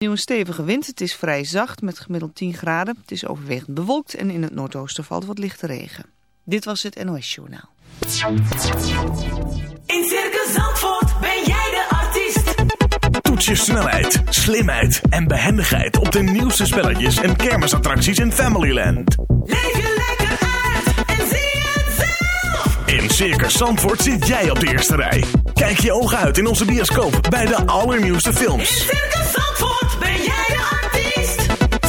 Nieuw een stevige wind. Het is vrij zacht met gemiddeld 10 graden. Het is overwegend bewolkt en in het noordoosten valt wat lichte regen. Dit was het NOS Journaal. In Circus Zandvoort ben jij de artiest. Toets je snelheid, slimheid en behendigheid op de nieuwste spelletjes en kermisattracties in Familyland. Leef je lekker uit en zie het zelf. In Circus Zandvoort zit jij op de eerste rij. Kijk je ogen uit in onze bioscoop bij de allernieuwste In films. Circus Zandvoort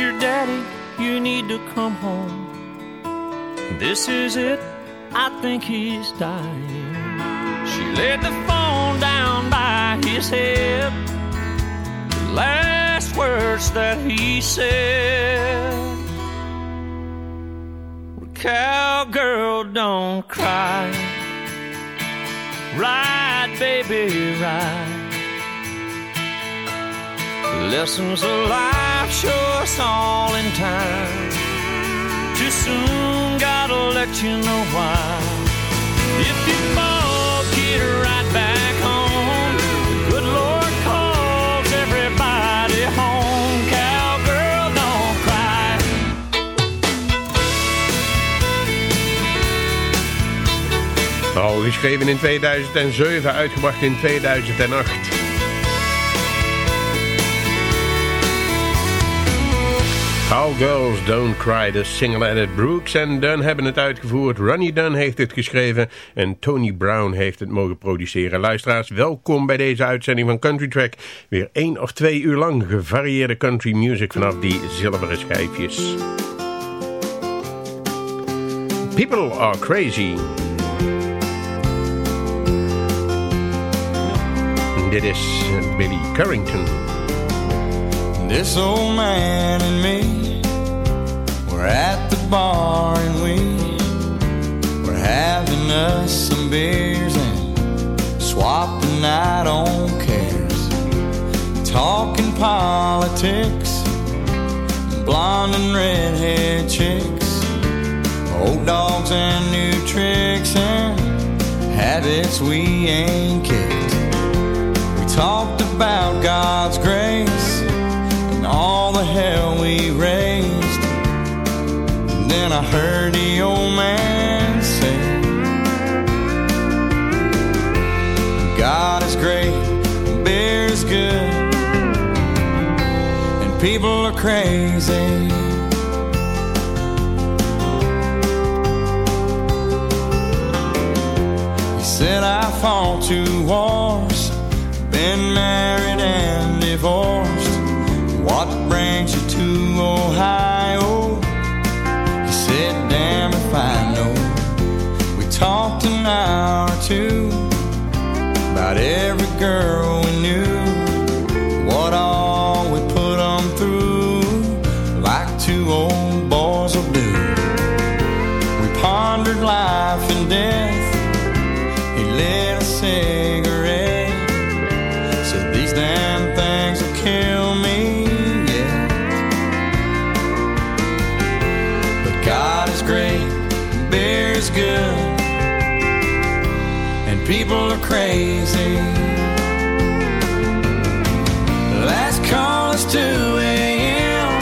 Your daddy, you need to come home. This is it, I think he's dying. She laid the phone down by his head. The last words that he said were, Cowgirl, don't cry. Ride, baby, ride. Lessons of life show us all in time. Too soon, gotta let you know why. If you fall, get right back home. The good Lord calls everybody home. Cowgirl, don't cry. Al geschreven in 2007, uitgebracht in 2008. How Girls Don't Cry, de single edit. Brooks en Dunn hebben het uitgevoerd. Ronnie Dunn heeft het geschreven en Tony Brown heeft het mogen produceren. Luisteraars, welkom bij deze uitzending van Country Track. Weer één of twee uur lang gevarieerde country music vanaf die zilveren schijfjes. People are crazy. Dit is Billy Currington. This old man and me. We're at the bar and we We're having us some beers And swapping out on cares. Talking politics Blonde and redhead chicks. Old dogs and new tricks And habits we ain't kicked. We talked about God's grace all the hell we raised. And then I heard the old man say, God is great, beer is good, and people are crazy. He said I fought two wars, been married and divorced. What brings you to Ohio? He said, damn if I know. We talked an hour or two about every girl we knew. What all we put them through, like two old boys will do. We pondered life and death. People are crazy. Last call is 2 a.m.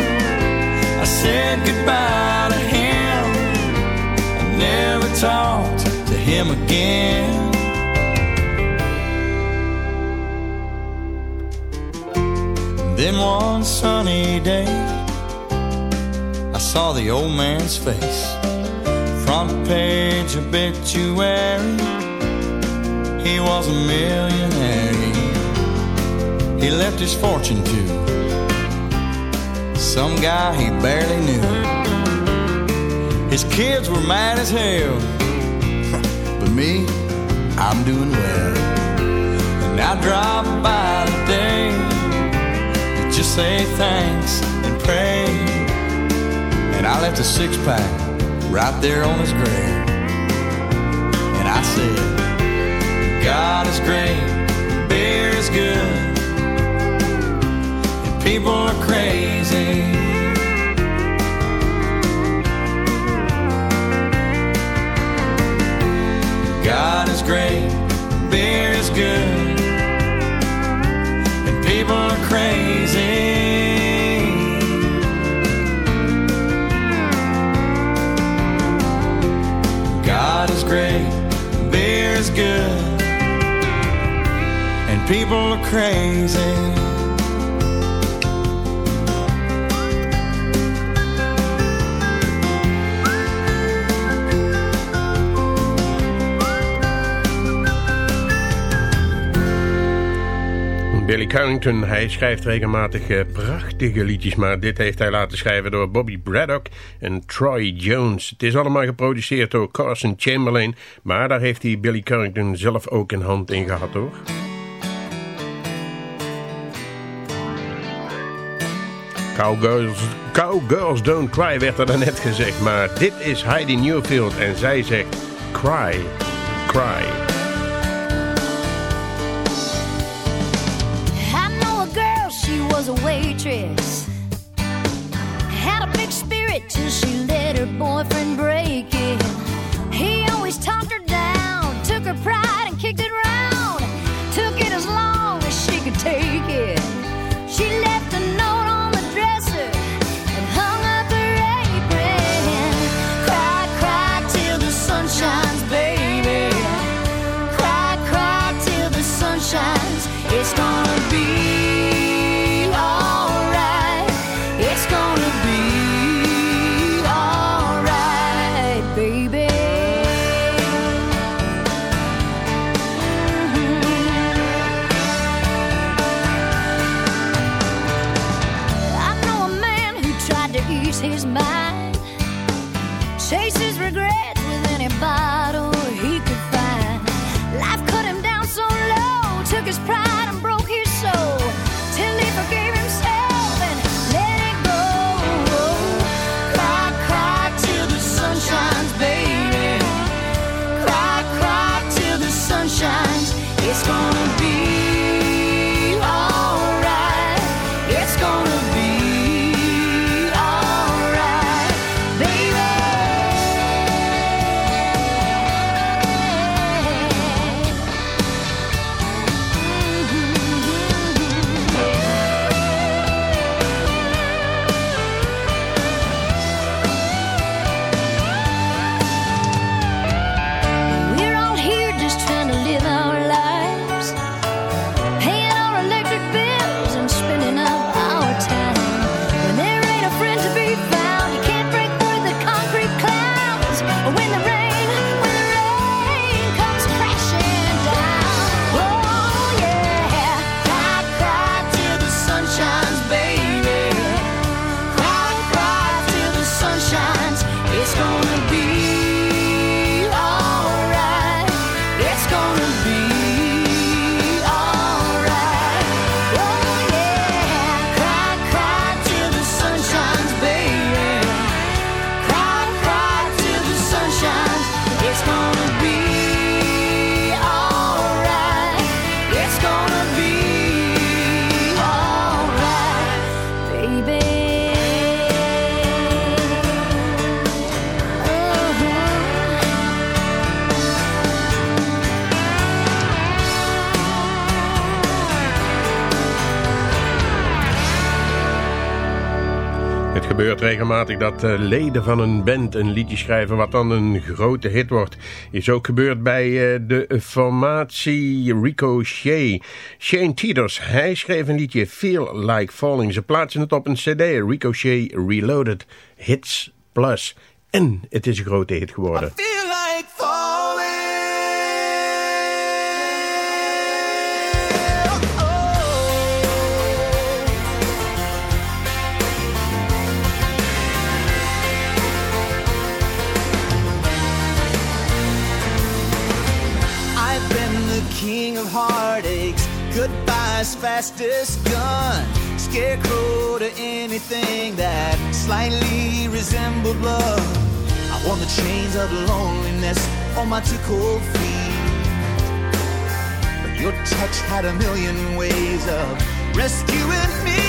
I said goodbye to him. I never talked to him again. Then one sunny day, I saw the old man's face. Front page obituary, he was a millionaire. He, left his fortune to some guy he barely knew. His kids were mad as hell, but me, I'm doing well. And I drop by today to just say thanks and pray. And I left a six pack right there on his grave. And I said, God is great, beer is good, and people are crazy. God is great, beer is good, and people are crazy. God is great, beer is good, people are crazy. Billy Carrington, hij schrijft regelmatig eh, prachtige liedjes, maar dit heeft hij laten schrijven door Bobby Braddock en Troy Jones. Het is allemaal geproduceerd door Carson Chamberlain, maar daar heeft hij Billy Carrington zelf ook een hand in gehad hoor. Cowgirls, Cowgirls Don't Cry werd er daarnet gezegd, maar dit is Heidi Newfield en zij zegt Cry, Cry. I know a girl, she was a waitress. Had a big spirit till she let her boyfriend break it. He always talked her dat eh, leden van een band een liedje schrijven wat dan een grote hit wordt. Is ook gebeurd bij eh, de formatie Rico Shane Teeters, hij schreef een liedje Feel Like Falling. Ze plaatsen het op een cd, Rico Reloaded Hits Plus. En het is een grote hit geworden. Goodbye's fastest gun. Scarecrow to anything that slightly resembled love. I want the chains of loneliness on my two cold feet. But your touch had a million ways of rescuing me.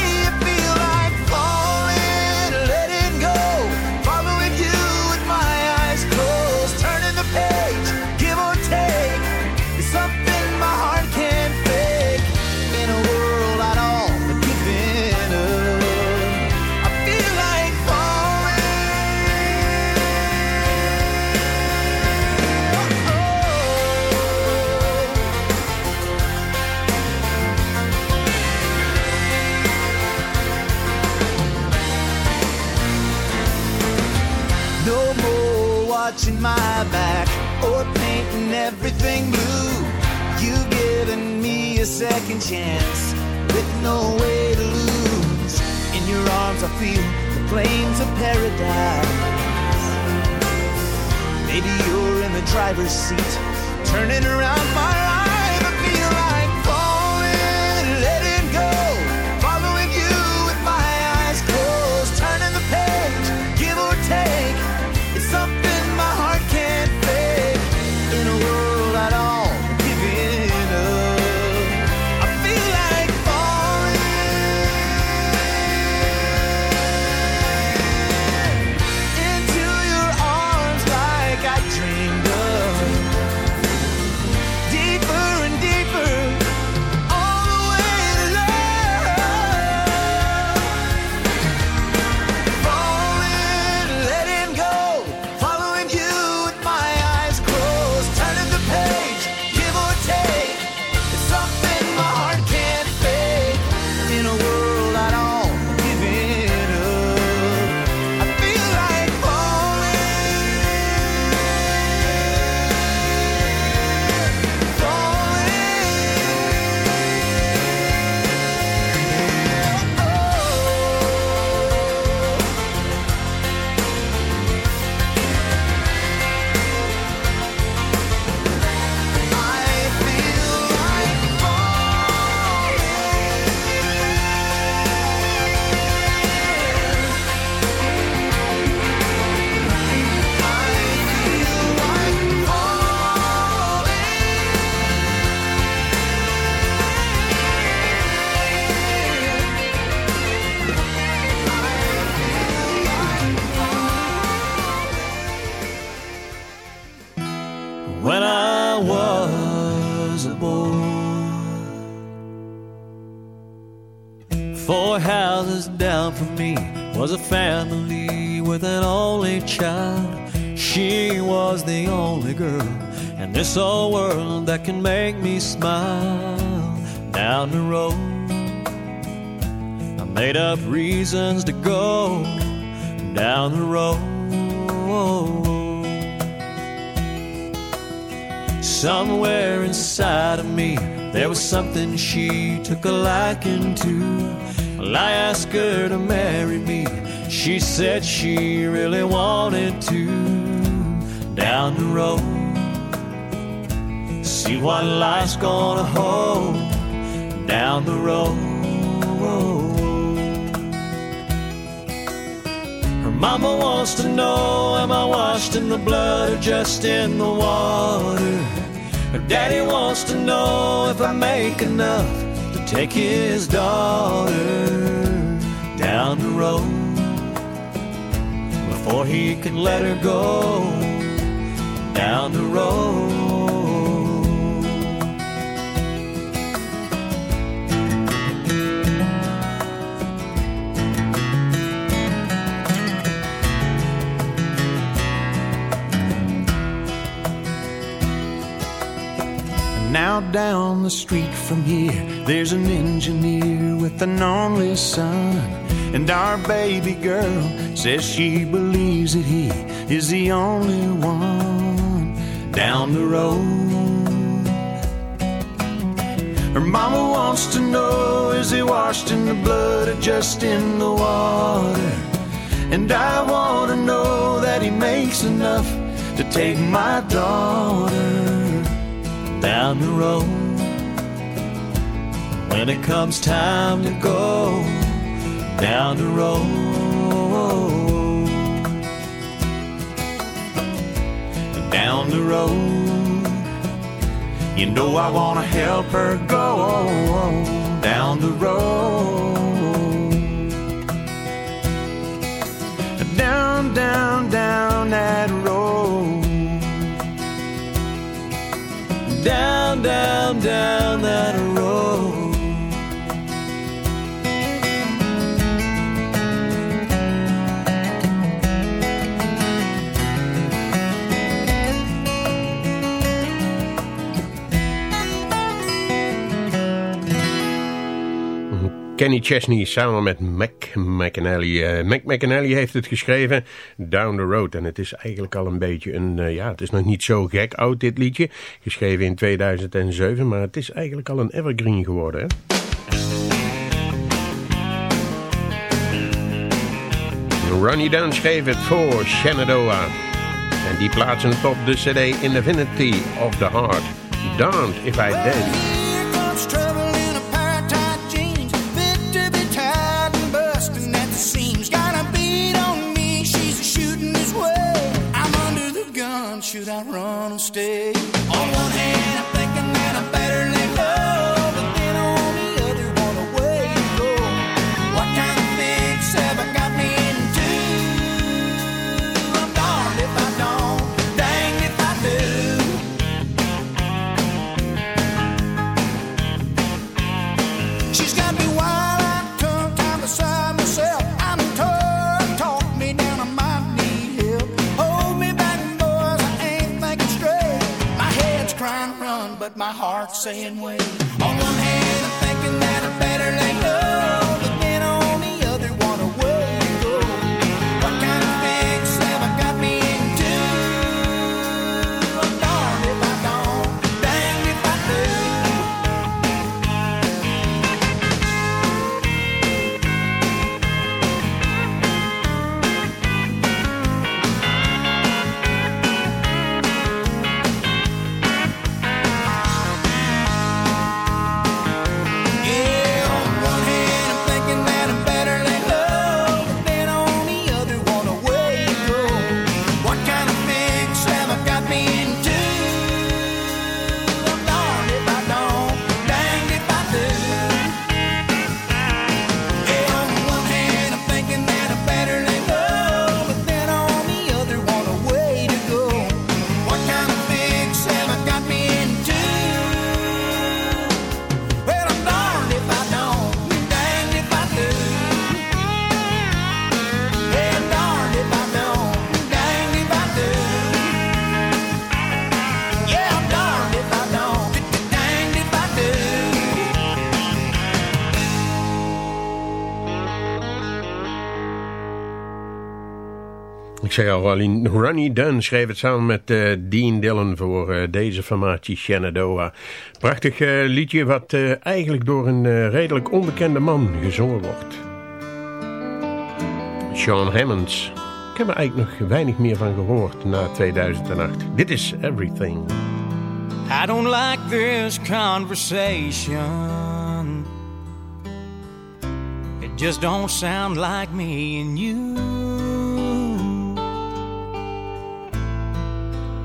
my back or painting everything blue. You've given me a second chance with no way to lose. In your arms, I feel the plains of paradise. Maybe you're in the driver's seat, turning around my She said she really wanted to. Down the road, see what life's gonna hold. Down the road. Her mama wants to know Am I washed in the blood or just in the water? Her daddy wants to know if I make enough to take his daughter down the road before he can let her go down the road. Now down the street from here, there's an engineer with an only son. And our baby girl says she believes that he is the only one down the road. Her mama wants to know is he washed in the blood or just in the water? And I want to know that he makes enough to take my daughter down the road. When it comes time to go down the road, down the road, you know I want to help her go down the road, down, down, down that road down, down, down that road. Kenny Chesney samen met Mac McAnally. Uh, Mac McAnally heeft het geschreven, Down the Road. En het is eigenlijk al een beetje een, uh, ja, het is nog niet zo gek oud dit liedje. Geschreven in 2007, maar het is eigenlijk al een evergreen geworden. Hè? Ronnie Dunn schreef het voor Shenandoah. En die plaatsen het op de cd Infinity of the Heart. Darned if I did. I run or stay? But my heart's saying wait. On one hand, I'm thinking that I'm better al, Ronnie Dunn schreef het samen met uh, Dean Dillon voor uh, deze formatie Shenandoah. Prachtig uh, liedje wat eigenlijk door een redelijk onbekende man gezongen wordt. Sean Hammonds. Ik heb er eigenlijk nog weinig meer van gehoord na 2008. Dit is Everything. I don't like this conversation. It just don't sound like me and you.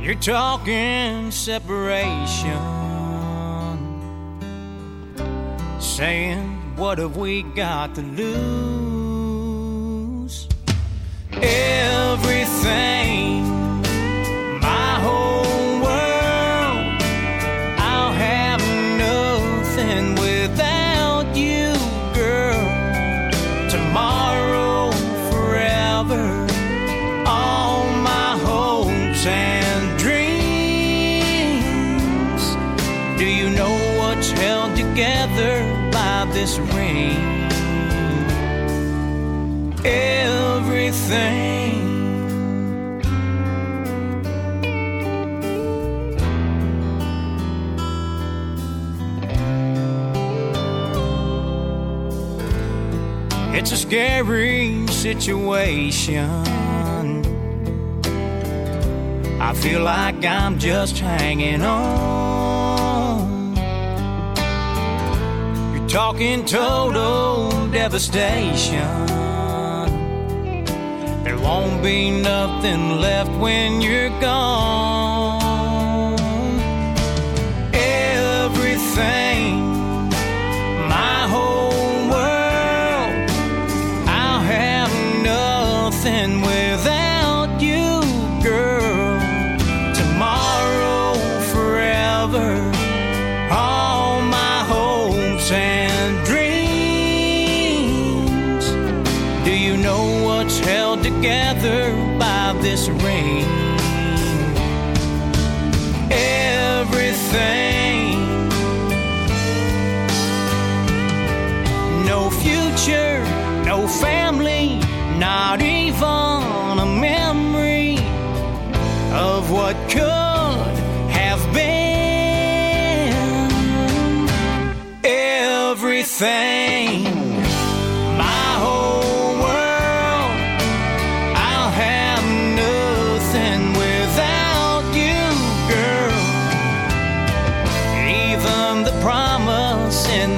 You're talking separation, saying, What have we got to lose? Everything, together by this ring. Everything. It's a scary situation. I feel like I'm just hanging on. Talking total devastation. There won't be nothing left when you're gone.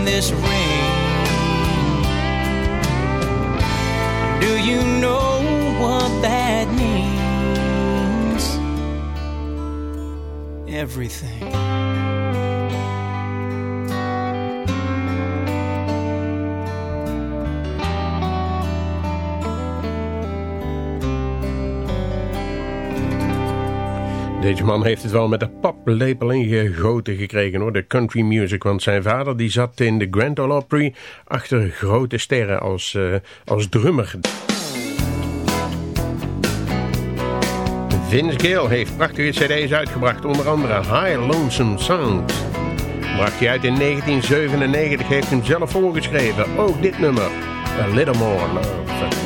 This ring. Do you know what that means? Everything. Deze man heeft het wel met de paplepel ingegoten gekregen hoor, de country music. Want zijn vader die zat in de Grand Ole Opry achter grote sterren als, uh, als drummer. Vince Gill heeft prachtige cd's uitgebracht, onder andere High Lonesome Sound. Bracht hij uit in 1997, heeft hem zelf voorgeschreven. Ook dit nummer, A Little More Love.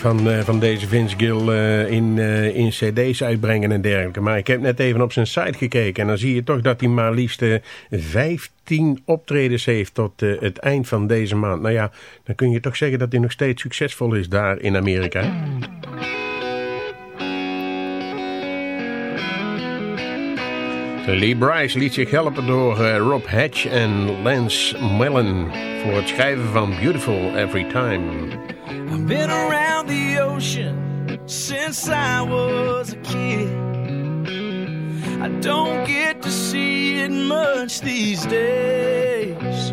Van, uh, van deze Vince Gill uh, in, uh, in cd's uitbrengen en dergelijke. Maar ik heb net even op zijn site gekeken en dan zie je toch dat hij maar liefst 15 optredens heeft tot het eind van deze maand. Nou ja, dan kun je toch zeggen dat hij nog steeds succesvol is daar in Amerika. Lee Bryce liet zich helpen door Rob Hatch en Lance Mellon voor het schrijven van Beautiful Every Time. I've been around the ocean since I was a kid. I don't get to see it much these days.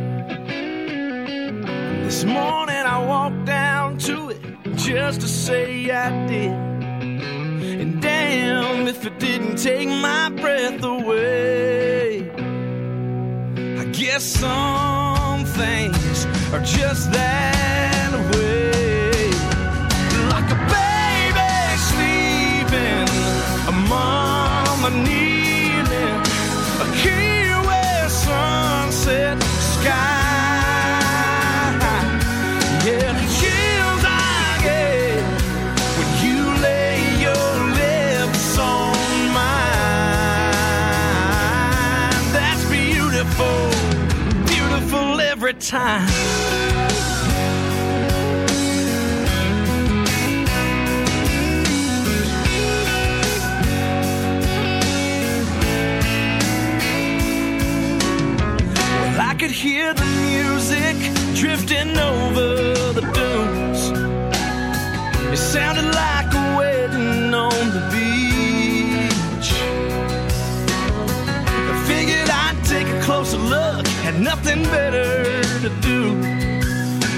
This morning I walked down to it just to say I did. And damn if it didn't take my breath away. I guess some things are just that way. Beautiful time. Well, I could hear the music drifting over the dunes. It sounded like a wedding on the beach. I figured I'd take a closer look, had nothing better to do.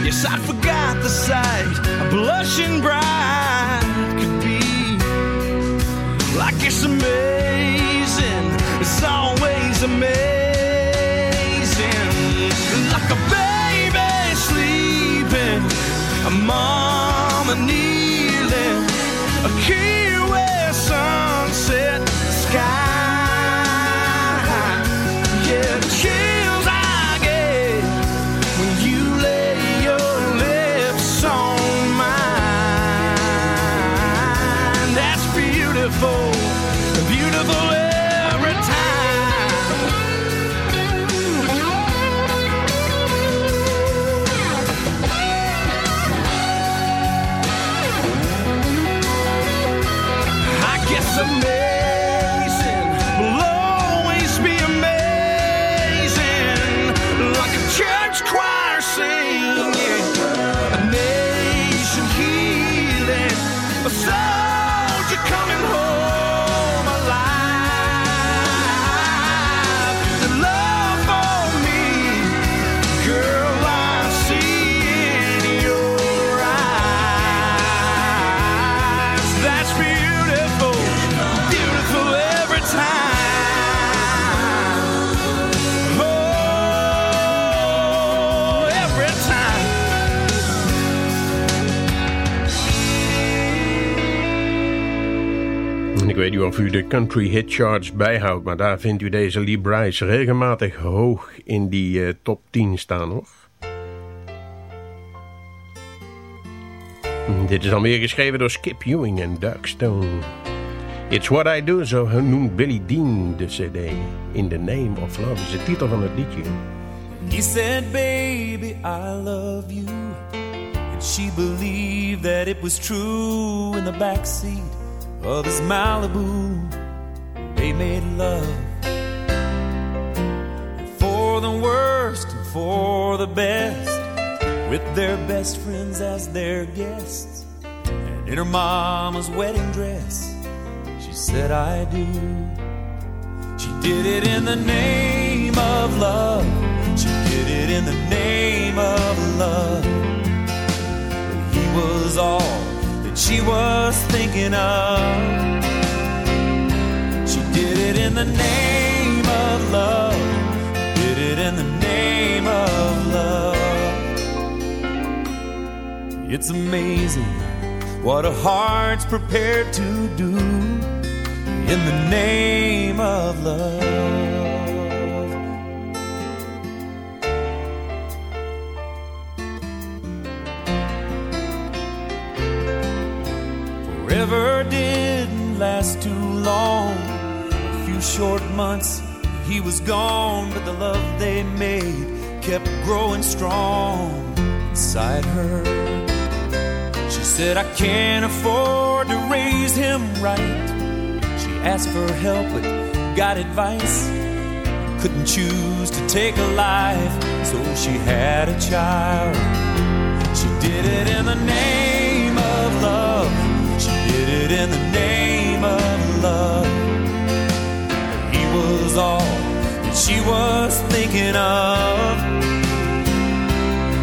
Yes, I forgot the sight a blushing bride could be. Like it's amazing, it's always amazing. U de country hit charts bijhoudt, maar daar vindt u deze Lee regelmatig hoog in die eh, top 10 staan hoor. Hm, Dit is dan weer geschreven door Skip Ewing en Doug Stone. It's What I Do, zo noemt Billy Dean de cd. In the Name of Love is de titel van het liedje. He said, Baby, I love you. And she believed that it was true in the backseat of his Malibu. They made love. And for the worst and for the best, with their best friends as their guests. And in her mama's wedding dress, she said, I do. She did it in the name of love. She did it in the name of love. But he was all she was thinking of. She did it in the name of love. Did it in the name of love. It's amazing what a heart's prepared to do in the name of love. Short months, he was gone, but the love they made kept growing strong inside her. She said, I can't afford to raise him right. She asked for help, but got advice. Couldn't choose to take a life, so she had a child. She did it in the name of love. She did it in the name of love. All that she was thinking of.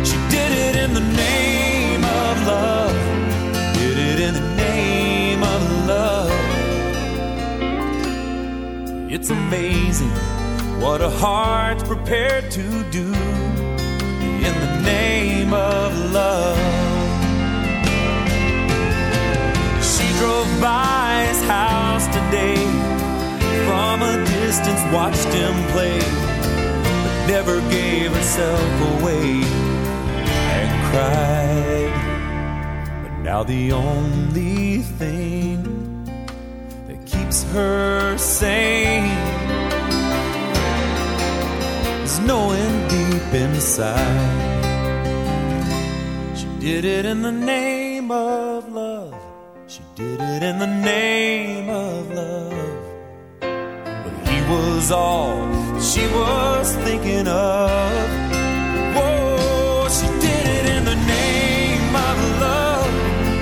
She did it in the name of love. Did it in the name of love. It's amazing what a heart's prepared to do in the name of love. She drove by his house distance watched him play, but never gave herself away and cried. But now the only thing that keeps her sane is knowing deep inside she did it in the name of love. She did it in the name of love. Was all she was thinking of. Whoa, she did it in the name of love.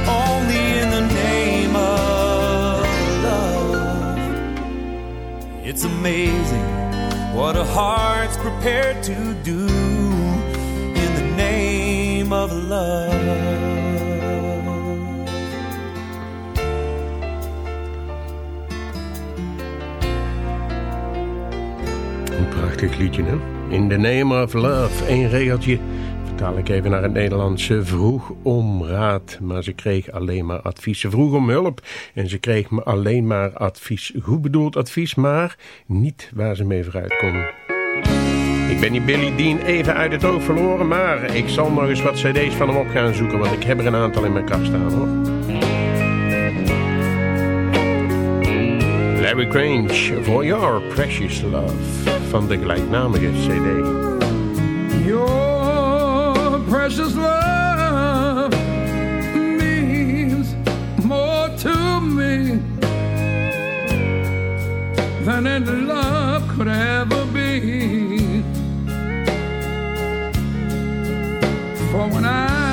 Only in the name of love. It's amazing what a heart's prepared to do in the name of love. Liedje? In the name of love. Eén regeltje. Vertaal ik even naar het Nederlands. Ze vroeg om raad, maar ze kreeg alleen maar advies. Ze vroeg om hulp en ze kreeg alleen maar advies. Goed bedoeld advies, maar niet waar ze mee vooruit kon. Ik ben die Billy Dean even uit het oog verloren, maar ik zal nog eens wat cd's van hem op gaan zoeken, want ik heb er een aantal in mijn kast staan hoor. Larry Grange, For Your Precious Love, van de gelijknamige cd. Your precious love means more to me than any love could ever be. For when I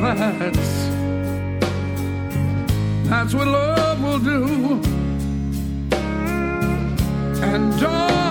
For that's what love will do. And darling,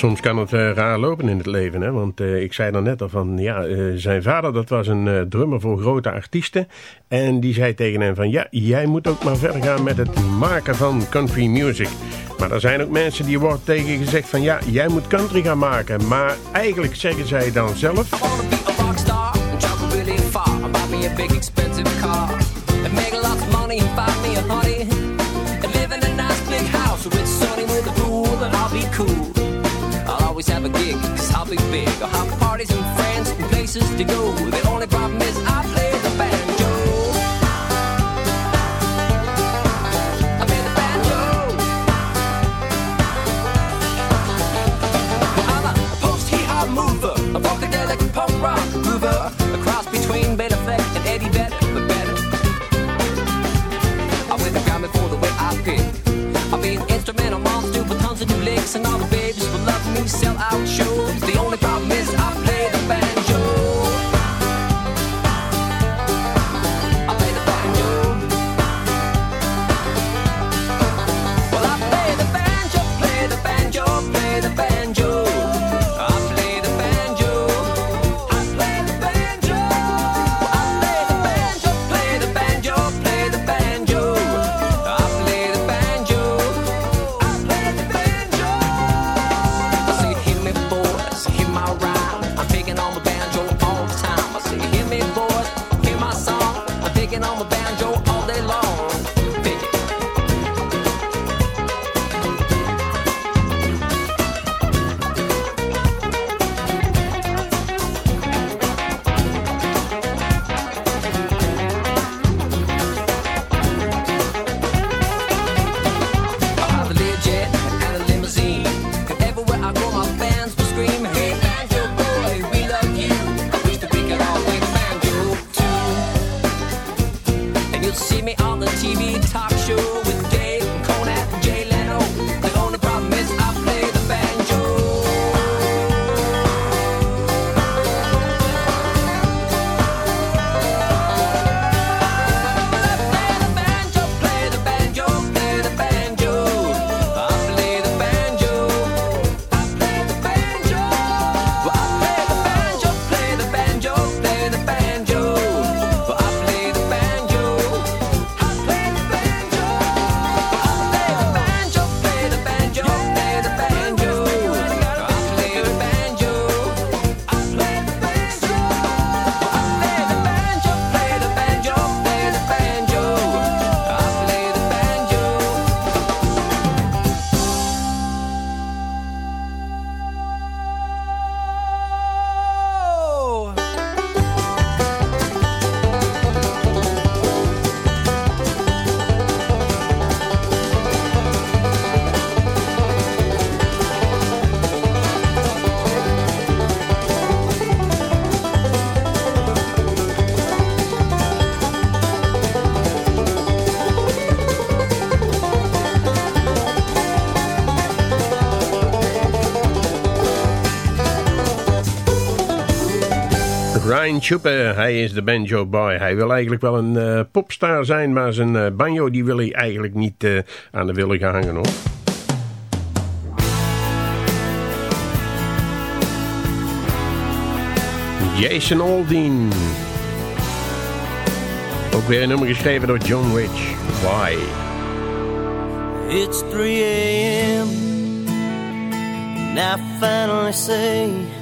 soms kan het eh, raar lopen in het leven. Hè? Want eh, ik zei dan net al van, ja, eh, zijn vader dat was een drummer voor grote artiesten. En die zei tegen hem van, ja, jij moet ook maar verder gaan met het maken van country music. Maar er zijn ook mensen die wordt tegen gezegd van, ja, jij moet country gaan maken. Maar eigenlijk zeggen zij dan zelf... cool. Gig, cause I'll be big. I'll have parties and friends and places to go. The only problem is I play the banjo. I play the banjo. I'm a post-hee-haw mover, a punk rock mover, a cross between and Eddie Vedder. I the for the way I be instrumental monster with tons of new licks, and all the Hij is de banjo boy. Hij wil eigenlijk wel een eh, popstar zijn, maar zijn eh, banjo die wil hij eigenlijk niet eh, aan de willen gaan hangen hoor. Jason Aldean. Ook weer een nummer geschreven door John Rich. Why? It's 3 a.m. I finally say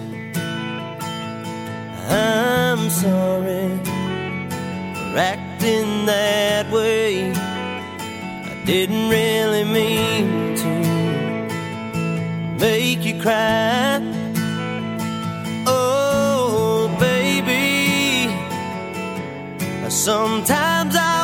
I'm sorry for acting that way. I didn't really mean to make you cry. Oh, baby, sometimes I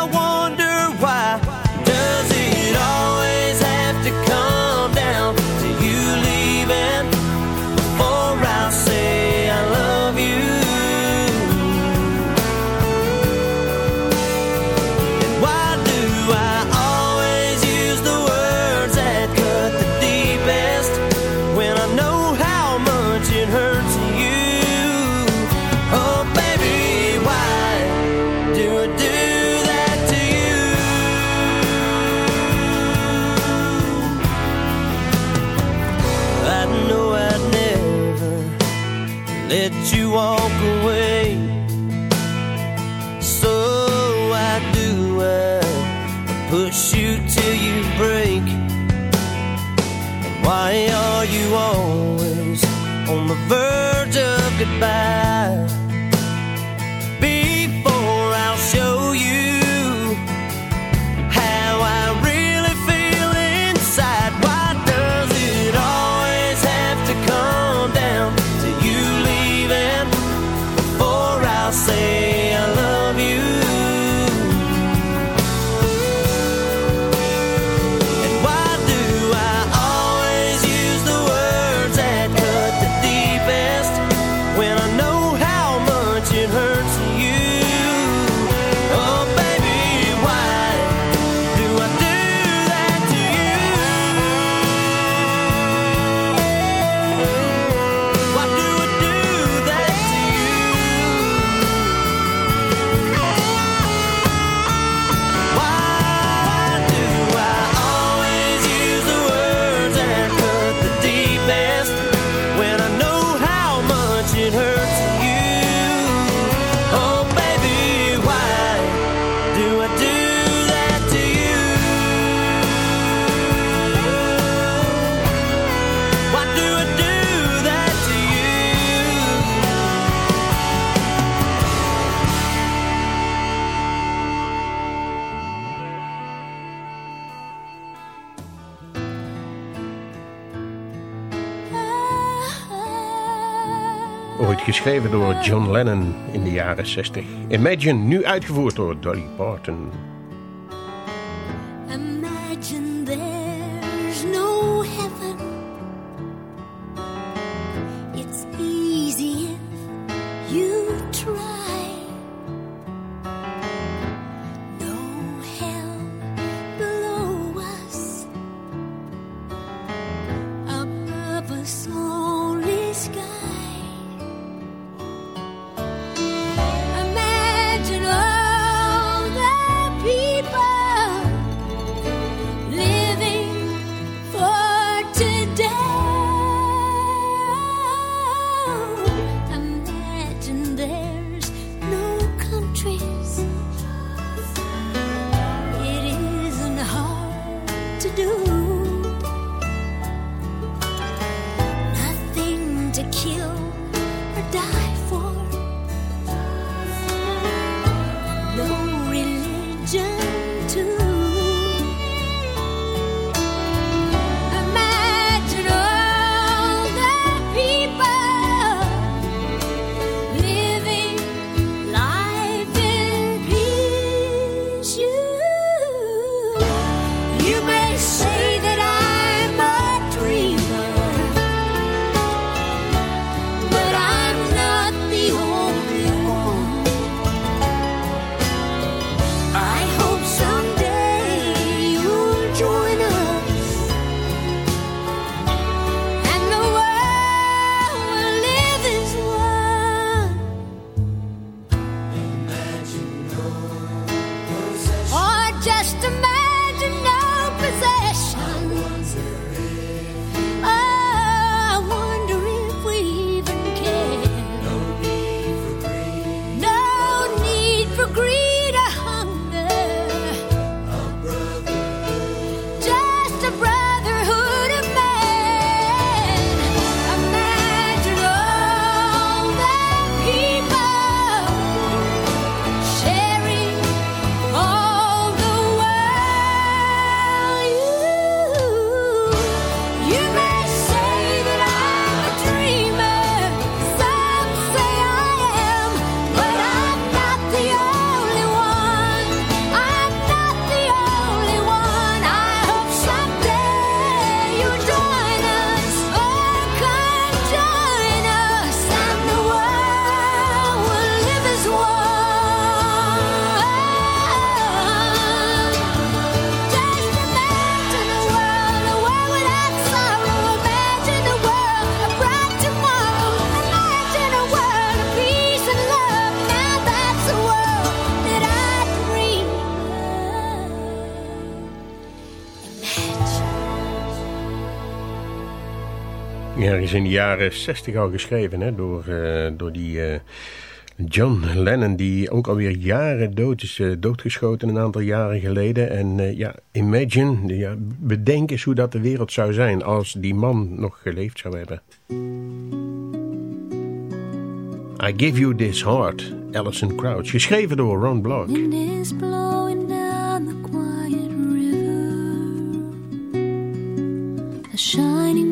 it hurts. geschreven door John Lennon in de jaren 60. Imagine, nu uitgevoerd door Dolly Parton. In de jaren 60 al geschreven hè, door, eh, door die eh, John Lennon, die ook alweer jaren dood is, eh, doodgeschoten een aantal jaren geleden. En ja, imagine, bedenk eens hoe dat de wereld zou zijn als die man nog geleefd zou hebben. I Give You This Heart, Alison Crouch, geschreven door Ron Block. A shining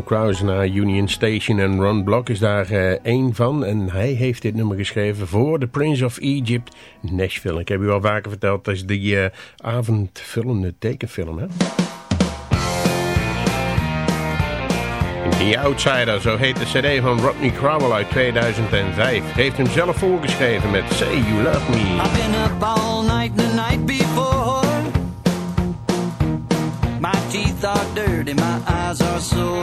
Krauss naar Union Station en Ron Block is daar eh, één van. En hij heeft dit nummer geschreven voor The Prince of Egypt Nashville. Ik heb u al vaker verteld, dat is die eh, avondvullende tekenfilm. Hè? The Outsider, zo heet de cd van Rodney Crowell uit 2005. Heeft hem zelf voorgeschreven met Say You Love Me. I've been up all night the night before. Are dirty, my eyes are sore.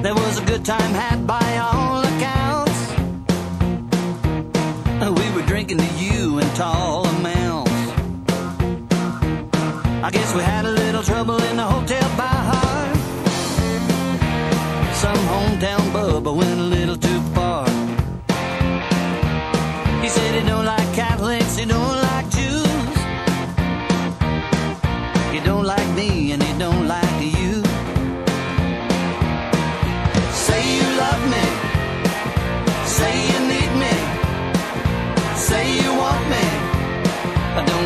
There was a good time had by all accounts. We were drinking to you in tall amounts. I guess we had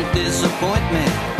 Don't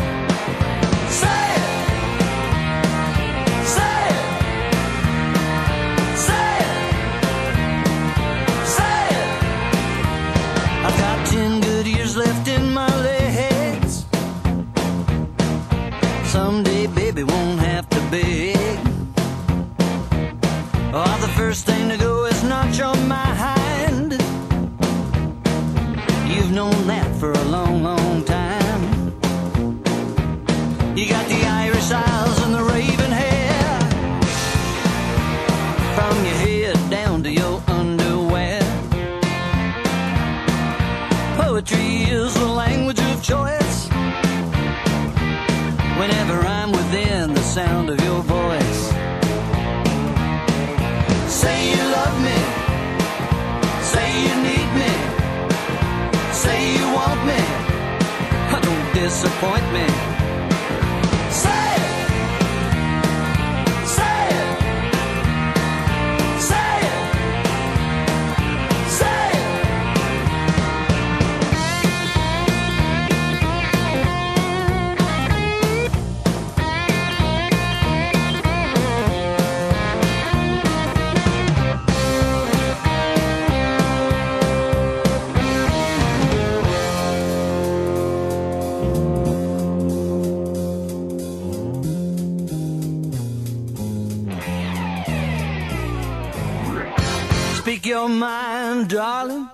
mind, darling.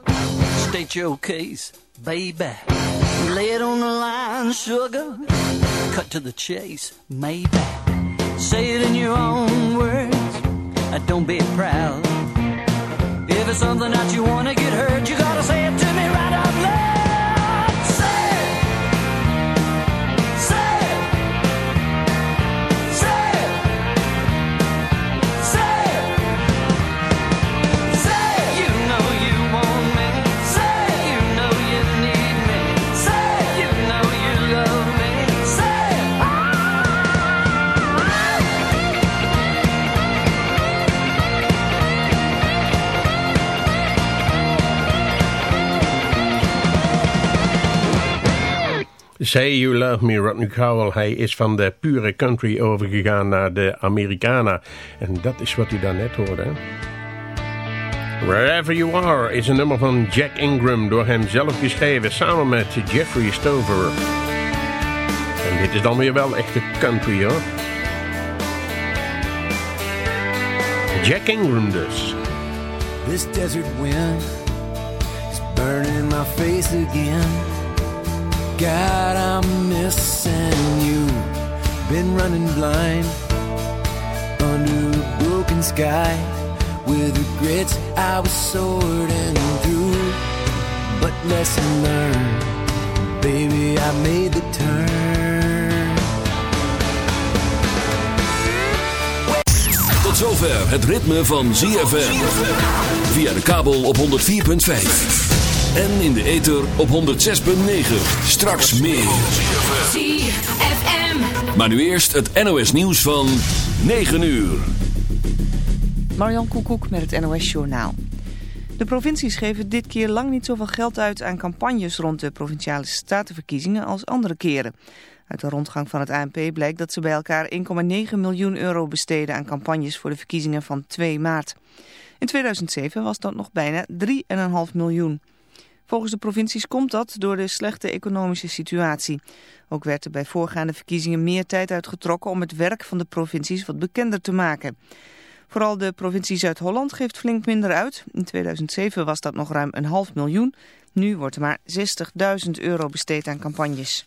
State your case, baby. Lay it on the line, sugar. Cut to the chase, maybe. Say it in your own words. Don't be proud. If it's something that you wanna get heard, you gotta say it Say You Love Me, Rodney Crowell. Hij is van de pure country overgegaan naar de Americana. En dat is wat u daarnet hoorde. Wherever You Are is een nummer van Jack Ingram, door hem zelf geschreven, samen met Jeffrey Stover. En dit is dan weer wel echte country hoor. Jack Ingram dus. This desert wind is burning my face again. God, I'm missing you. Been running blind under a broken sky with regrets I was sorting through. But lesson learned, baby, I made the turn. Tot zover het ritme van ZFM. Via de kabel op 104.5. En in de ether op 106.9. Straks meer. ZFM. Maar nu eerst het NOS nieuws van 9 uur. Marjan Koekoek met het NOS Journaal. De provincies geven dit keer lang niet zoveel geld uit aan campagnes rond de provinciale statenverkiezingen als andere keren. Uit de rondgang van het ANP blijkt dat ze bij elkaar 1,9 miljoen euro besteden aan campagnes voor de verkiezingen van 2 maart. In 2007 was dat nog bijna 3,5 miljoen. Volgens de provincies komt dat door de slechte economische situatie. Ook werd er bij voorgaande verkiezingen meer tijd uitgetrokken om het werk van de provincies wat bekender te maken. Vooral de provincie Zuid-Holland geeft flink minder uit. In 2007 was dat nog ruim een half miljoen. Nu wordt er maar 60.000 euro besteed aan campagnes.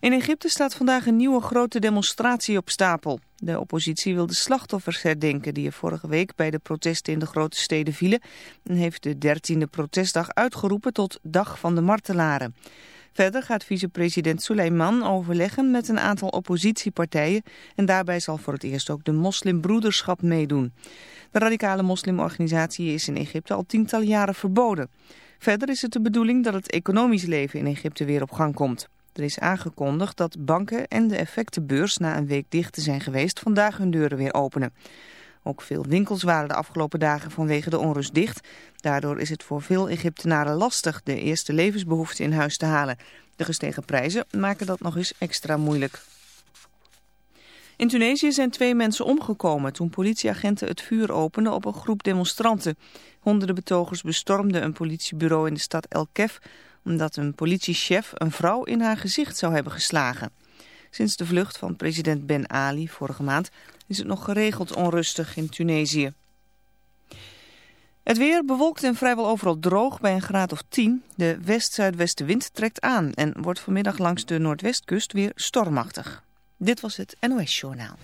In Egypte staat vandaag een nieuwe grote demonstratie op stapel. De oppositie wil de slachtoffers herdenken die er vorige week bij de protesten in de grote steden vielen... en heeft de dertiende protestdag uitgeroepen tot Dag van de Martelaren. Verder gaat vicepresident Suleiman overleggen met een aantal oppositiepartijen... en daarbij zal voor het eerst ook de moslimbroederschap meedoen. De radicale moslimorganisatie is in Egypte al tientallen jaren verboden. Verder is het de bedoeling dat het economisch leven in Egypte weer op gang komt. Er is aangekondigd dat banken en de effectenbeurs na een week dicht te zijn geweest vandaag hun deuren weer openen. Ook veel winkels waren de afgelopen dagen vanwege de onrust dicht. Daardoor is het voor veel Egyptenaren lastig de eerste levensbehoeften in huis te halen. De gestegen prijzen maken dat nog eens extra moeilijk. In Tunesië zijn twee mensen omgekomen toen politieagenten het vuur openden op een groep demonstranten. Honderden betogers bestormden een politiebureau in de stad El Kef omdat een politiechef een vrouw in haar gezicht zou hebben geslagen. Sinds de vlucht van president Ben Ali vorige maand is het nog geregeld onrustig in Tunesië. Het weer bewolkt en vrijwel overal droog bij een graad of 10. De west-zuidwestenwind trekt aan en wordt vanmiddag langs de noordwestkust weer stormachtig. Dit was het NOS Journaal.